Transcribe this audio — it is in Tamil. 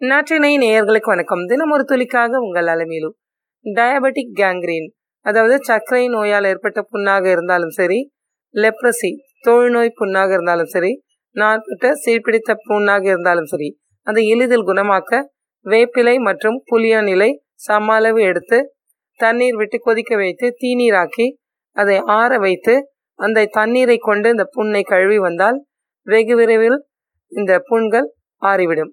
நாட்டினை நேயர்களுக்கு வணக்கம். தினம் ஒரு துளிக்காக உங்கள் அலமையிலும் டயபெட்டிக் கேங்க்ரீன் அதாவது சர்க்கரை நோயால் ஏற்பட்ட புண்ணாக இருந்தாலும் சரி லெப்ரசி தொழுநோய் புண்ணாக இருந்தாலும் சரி நாற்பட்ட சீர்பிடித்த புண்ணாக இருந்தாலும் சரி அதை எளிதில் குணமாக்க வேப்பிலை மற்றும் புளியன் இலை சம அளவு எடுத்து தண்ணீர் விட்டு கொதிக்க வைத்து தீநீராக்கி அதை ஆற வைத்து அந்த தண்ணீரை கொண்டு இந்த புண்ணை கழுவி வந்தால் வெகு விரைவில் இந்த புண்கள் ஆறிவிடும்.